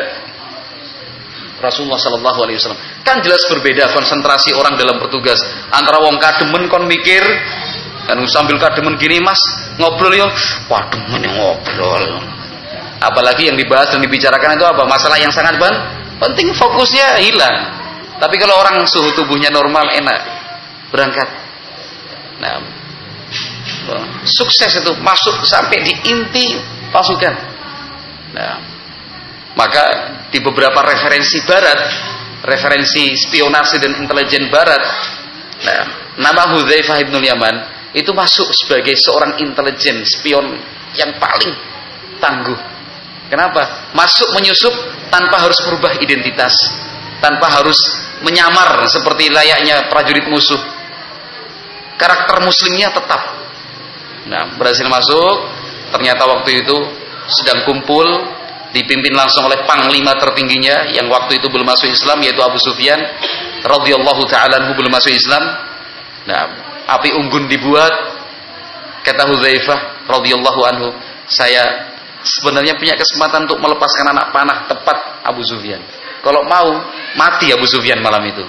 Rasulullah Sallallahu Alaihi Wasallam. Kan jelas berbeda konsentrasi orang dalam bertugas antara wong kademen kon mikir dan sambil kademen gini mas ngobrol yo, ini ngobrol. Apalagi yang dibahas dan dibicarakan itu apa? Masalah yang sangat ban penting fokusnya hilang. Tapi kalau orang suhu tubuhnya normal enak berangkat. Nah, sukses itu masuk sampai di inti pasukan. Nah, maka di beberapa referensi barat, referensi spionase dan intelijen barat, nah, nama Hudzaifah bin Yaman itu masuk sebagai seorang intelijen spion yang paling tangguh. Kenapa? Masuk menyusup tanpa harus berubah identitas, tanpa harus menyamar seperti layaknya prajurit musuh. Karakter muslimnya tetap. Nah, berhasil masuk, ternyata waktu itu sedang kumpul dipimpin langsung oleh panglima tertingginya yang waktu itu belum masuk Islam yaitu Abu Sufyan radhiyallahu taala belum masuk Islam. Nah, api unggun dibuat kata Hudzaifah radhiyallahu anhu, saya sebenarnya punya kesempatan untuk melepaskan anak panah tepat Abu Sufyan. Kalau mau mati Abu Sufyan malam itu.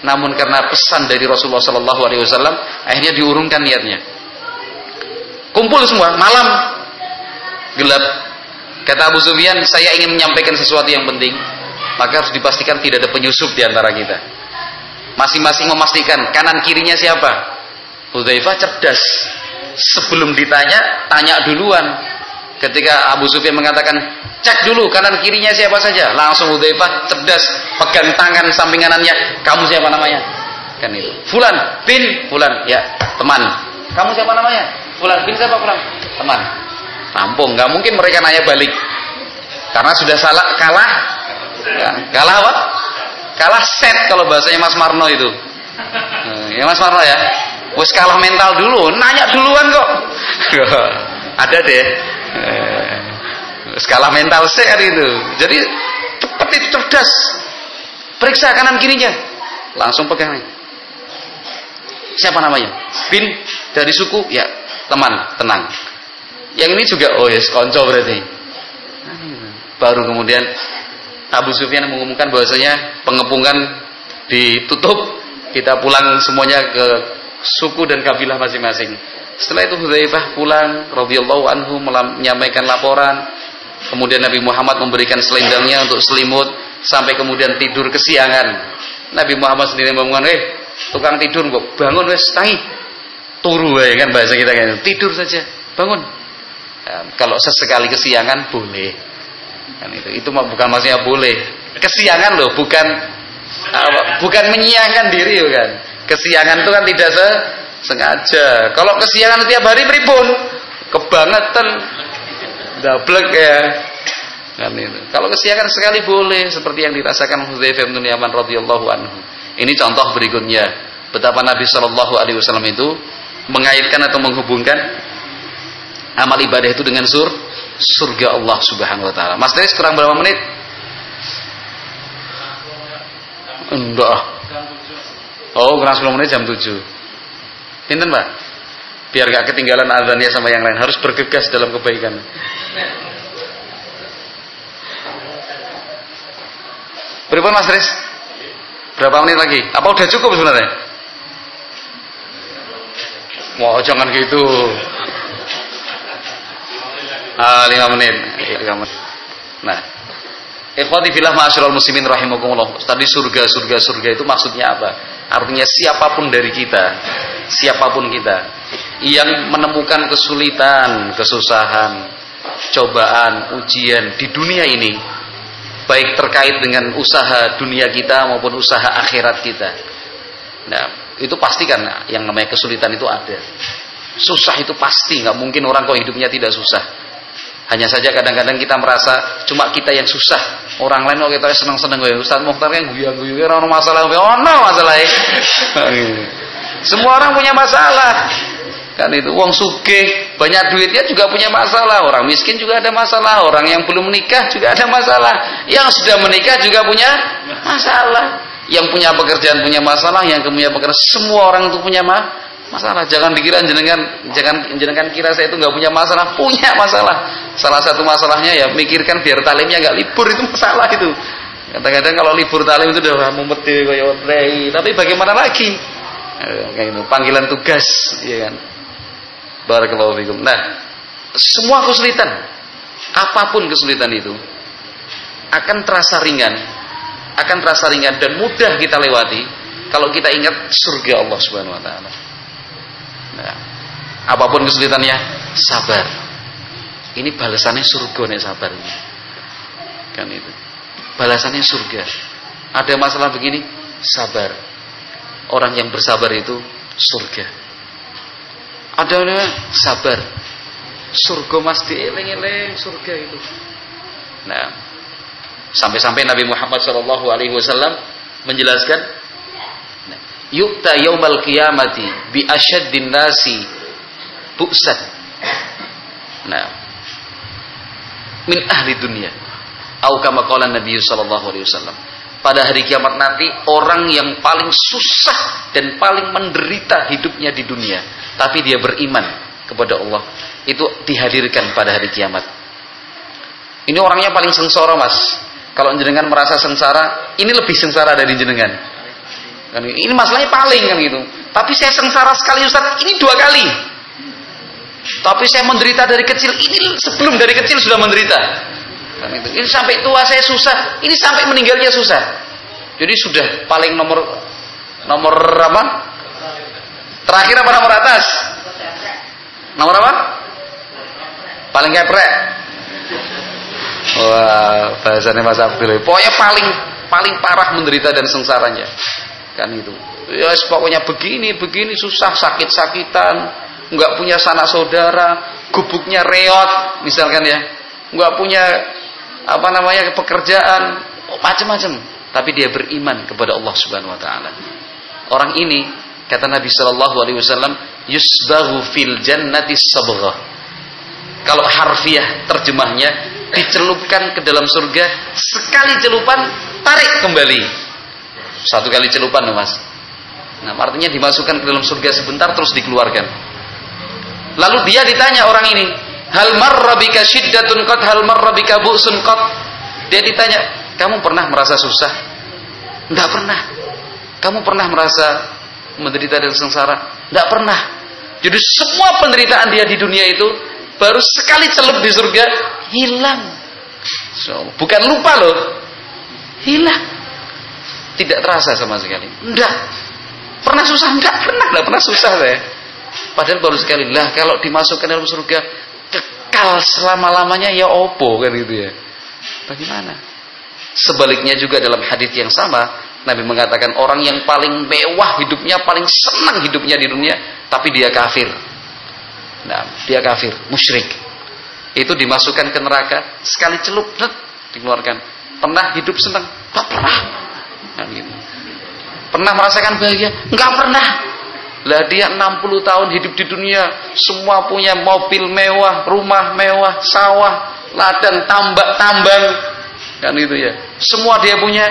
Namun karena pesan dari Rasulullah Sallallahu Alaihi Wasallam, akhirnya diurungkan niatnya. Kumpul semua malam gelap. Kata Abu Sufyan, saya ingin menyampaikan sesuatu yang penting, maka harus dipastikan tidak ada penyusup di antara kita. Masing-masing memastikan kanan kirinya siapa. Hudzaifah cerdas. Sebelum ditanya, tanya duluan. Ketika Abu Sufyan mengatakan, cek dulu kanan kirinya siapa saja. Langsung Hudzaifah cerdas, pegang tangan samping kanannya, kamu siapa namanya? Kan itu. Fulan bin Fulan, ya, teman. Kamu siapa namanya? Fulan bin siapa Fulan? Teman. Rampung, nggak mungkin mereka nanya balik. Karena sudah salah kalah. Ya, kalah apa? Kalah set kalau bahasanya Mas Marno itu. Ya Mas Marno ya. Wes kalah mental dulu, nanya duluan kok. Ada deh. Skala mental sehat itu. Jadi cepat itu cerdas. Periksa kanan kirinya. Langsung pegang. Siapa namanya? Bin dari suku? Ya, teman, tenang. Yang ini juga oh yes, konco berarti. Baru kemudian Abu Sufyan mengumumkan bahwasanya pengepungan ditutup, kita pulang semuanya ke suku dan kabilah masing-masing. Setelah itu Hudzaifah pulang radhiyallahu anhu menyampaikan laporan. Kemudian Nabi Muhammad memberikan selendangnya untuk selimut sampai kemudian tidur kesiangan. Nabi Muhammad sendiri mengumumkan, "Eh, tukang tidur kok bangun wes tangi." Turu ya kan bahasa kita kan. Tidur saja, bangun. Ya, kalau sesekali kesiangan boleh. Kan itu. Itu bukan maksudnya boleh. Kesiangan loh, bukan bukan menyiangkan diri kan. Kesiangan itu kan tidak se sengaja. Kalau kesiangan tiap hari pripun? Kebangetan. Dablek ya. Kan itu. Kalau kesiangan sekali boleh seperti yang dirasakan Hudzaifah bin Yaman radhiyallahu anhu. Ini contoh berikutnya betapa Nabi Shallallahu alaihi wasallam itu mengaitkan atau menghubungkan amal ibadah itu dengan sur surga Allah Subhanahu wa taala. Mas Tris kurang berapa menit? Enggak. Oh, kurang 10 menit jam 7. Pinten, Pak? Biar gak ketinggalan azannya sama yang lain. Harus bergegas dalam kebaikan. Berapa Mas Tris? Berapa menit lagi? Apa udah cukup sebenarnya? Wah, wow, jangan gitu. Ah, lima menit. Lima menit. Nah, Ikhwati fillah ma'asyiral muslimin rahimakumullah. Tadi surga, surga, surga itu maksudnya apa? Artinya siapa pun dari kita, siapa pun kita yang menemukan kesulitan, kesusahan, cobaan, ujian di dunia ini, baik terkait dengan usaha dunia kita maupun usaha akhirat kita. Nah, itu pasti kan yang namanya kesulitan itu ada. Susah itu pasti, nggak mungkin orang kok hidupnya tidak susah. Hanya saja kadang-kadang kita merasa cuma kita yang susah. Orang lain kok kita senang-senang gue. Ustaz Mukhtar kan guyu-guyu orang masalah. Oh no masalah Semua orang punya masalah. Kan itu uang suge, banyak duitnya juga punya masalah. Orang miskin juga ada masalah. Orang yang belum menikah juga ada masalah. Yang sudah menikah juga punya masalah. Yang punya pekerjaan punya masalah, yang punya pekerjaan semua orang itu punya masalah. Jangan dikira jenengan jangan jenengan kira saya itu nggak punya masalah, punya masalah. Salah satu masalahnya ya mikirkan biar talimnya nggak libur itu masalah itu. Kadang-kadang kalau libur talim itu udah mumet kayak tapi bagaimana lagi? Eh, kayak itu panggilan tugas, ya kan. Barakallahu fikum. Nah, semua kesulitan, apa pun kesulitan itu akan terasa ringan, akan terasa ringan dan mudah kita lewati kalau kita ingat surga Allah Subhanahu wa taala. Nah, apa pun kesulitannya, sabar. Ini balasannya surga nih sabar ini. Kan itu. Balasannya surga. Ada masalah begini, sabar. Orang yang bersabar itu surga. Ada sabar. Surga mas dieling-eling surga itu. Nah, sampai-sampai Nabi Muhammad Shallallahu Alaihi Wasallam menjelaskan yukta yaumal qiyamati bi asyaddin nasi bu'san nah min ahli dunia au kama Nabi sallallahu alaihi wasallam pada hari kiamat nanti orang yang paling susah dan paling menderita hidupnya di dunia tapi dia beriman kepada Allah itu dihadirkan pada hari kiamat ini orangnya paling sengsara mas kalau jenengan merasa sengsara ini lebih sengsara dari jenengan Kan ini masalahnya paling kan gitu. Tapi saya sengsara sekali Ustaz, ini dua kali. Tapi saya menderita dari kecil, ini sebelum dari kecil sudah menderita. Kan itu. Ini sampai tua saya susah, ini sampai meninggalnya susah. Jadi sudah paling nomor nomor apa? Terakhir apa nomor atas? Nomor apa? Paling keprek. Wah, bahasanya Mas Abdul. Pokoknya paling paling parah menderita dan sengsaranya kan itu ya pokoknya begini begini susah sakit-sakitan nggak punya sanak saudara gubuknya reot misalkan ya nggak punya apa namanya pekerjaan oh, macam-macam tapi dia beriman kepada Allah Subhanahu Wa Taala orang ini kata Nabi Shallallahu Alaihi Wasallam yusbahu fil jannati sabghah kalau harfiah terjemahnya dicelupkan ke dalam surga sekali celupan tarik kembali satu kali celupan mas. Nah artinya dimasukkan ke dalam surga sebentar terus dikeluarkan. Lalu dia ditanya orang ini, hal marrabika syiddatun qad hal marrabika bu'sun qad. Dia ditanya, kamu pernah merasa susah? Enggak pernah. Kamu pernah merasa menderita dan sengsara? Enggak pernah. Jadi semua penderitaan dia di dunia itu baru sekali celup di surga hilang. So, bukan lupa loh. Hilang tidak terasa sama sekali. Enggak. Pernah susah? Enggak pernah. Enggak pernah susah saya. Padahal baru sekali. Lah kalau dimasukkan dalam surga kekal selama-lamanya ya opo kan gitu ya. Bagaimana? Sebaliknya juga dalam hadis yang sama, Nabi mengatakan orang yang paling mewah hidupnya, paling senang hidupnya di dunia, tapi dia kafir. Nah, dia kafir, musyrik. Itu dimasukkan ke neraka, sekali celup, dikeluarkan. Pernah hidup senang? Tak pernah. Kan gitu. Pernah merasakan bahagia? Enggak pernah. Lah dia 60 tahun hidup di dunia, semua punya mobil mewah, rumah mewah, sawah, ladang, tambak, tambang. Kan itu ya. Semua dia punya.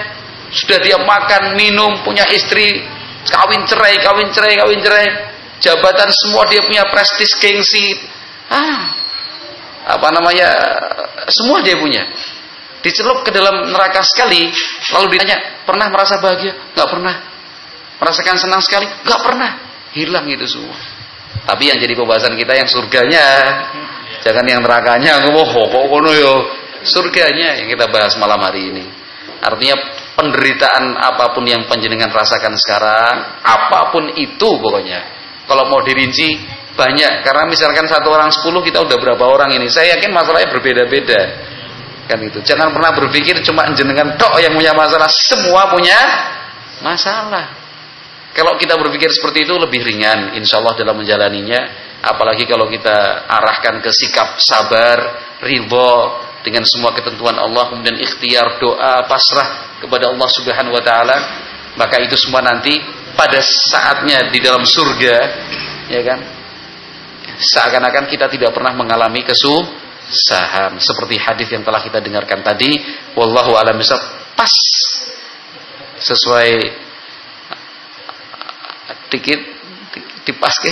Sudah dia makan, minum, punya istri, kawin cerai, kawin cerai, kawin cerai. Jabatan semua dia punya prestis gengsi. Ah. Apa namanya? Semua dia punya dicelup ke dalam neraka sekali, lalu ditanya, pernah merasa bahagia? Gak pernah. Merasakan senang sekali? Gak pernah. Hilang itu semua. Tapi yang jadi pembahasan kita yang surganya, jangan yang nerakanya. Oh, kok yo. Surganya yang kita bahas malam hari ini. Artinya penderitaan apa pun yang panjenengan rasakan sekarang, apa pun itu pokoknya. Kalau mau dirinci banyak karena misalkan satu orang sepuluh kita udah berapa orang ini. Saya yakin masalahnya berbeda-beda kan itu jangan pernah berpikir cuma jenengan tok yang punya masalah semua punya masalah kalau kita berpikir seperti itu lebih ringan insya Allah dalam menjalaninya. Apalagi kalau kita arahkan ke sikap sabar ridho dengan semua ketentuan Allah kemudian ikhtiar doa pasrah kepada Allah Subhanahu wa taala maka itu semua nanti pada saatnya di dalam surga ya kan? Seakan-akan kita tidak pernah mengalami kesuh saham seperti hadis yang telah kita dengarkan tadi wallahu alam pas sesuai dikit dipaske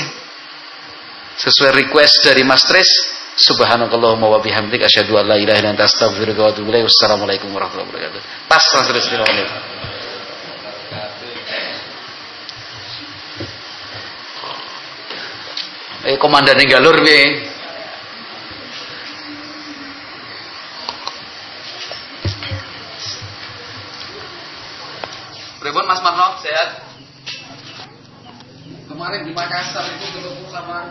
sesuai request dari Mas Tris subhanakallahumma wa bihamdik asyhadu an la ilaha illa anta astaghfiruka wa atubu ilaik wassalamualaikum warahmatullahi wabarakatuh tas Mas Tris Eh komandan galur piye? Pripun Mas Marno sehat? Kemarin di Makassar itu ketemu sama